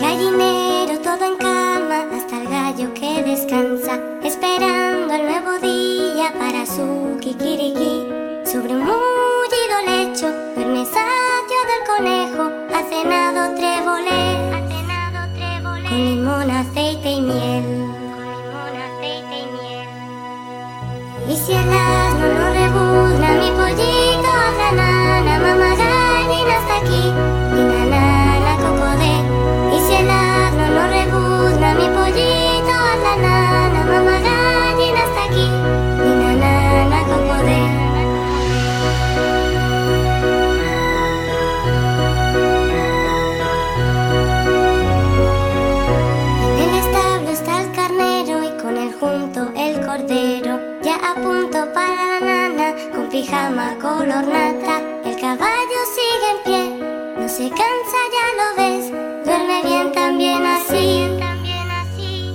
gallinero todo en calma, hasta el gallo que descansa, esperando el nuevo día para su kikiriki. Sobre un mullido lecho duerme del conejo, ha cenado tréboles, con limón, aceite y miel. Limón, aceite y miel. Si el cordero. Ya a punto para la nana, con pijama color nata. El caballo sigue en pie, no se cansa, ya lo ves. Duerme bien también así.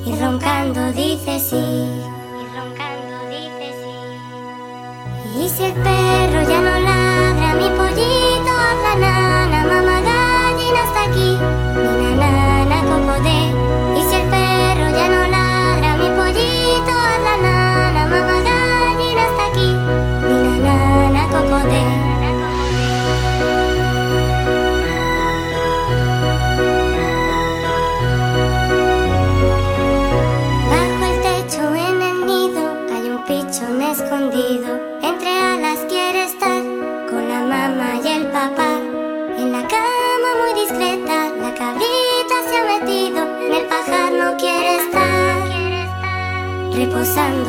Y roncando dice sí. Y roncando dice sí. Y si el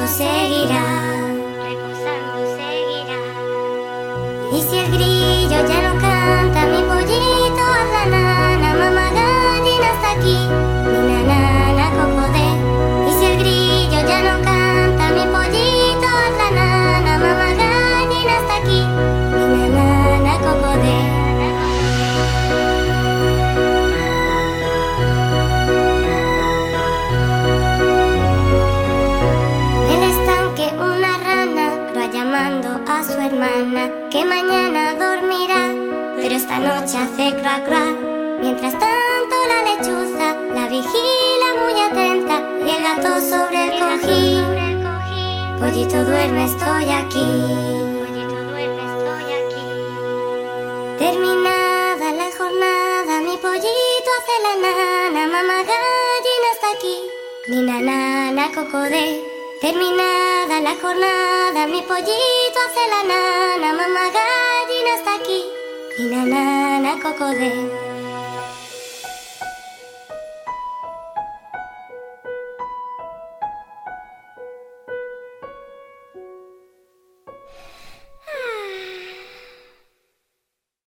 seguirá. Reposando seguirá. Y si el grillo ya no llamando a su hermana que mañana dormirá, pero esta noche hace cra. Mientras tanto la lechuza la vigila muy atenta y el gato sobre el cojín. Pollito duerme, estoy aquí. Terminada la jornada, mi pollito hace la nana, mamá gallina hasta aquí, mi nanana cocodé. Terminada la jornada, mi pollito hace la nana, mamá gallina hasta aquí, mi nanana cocodé.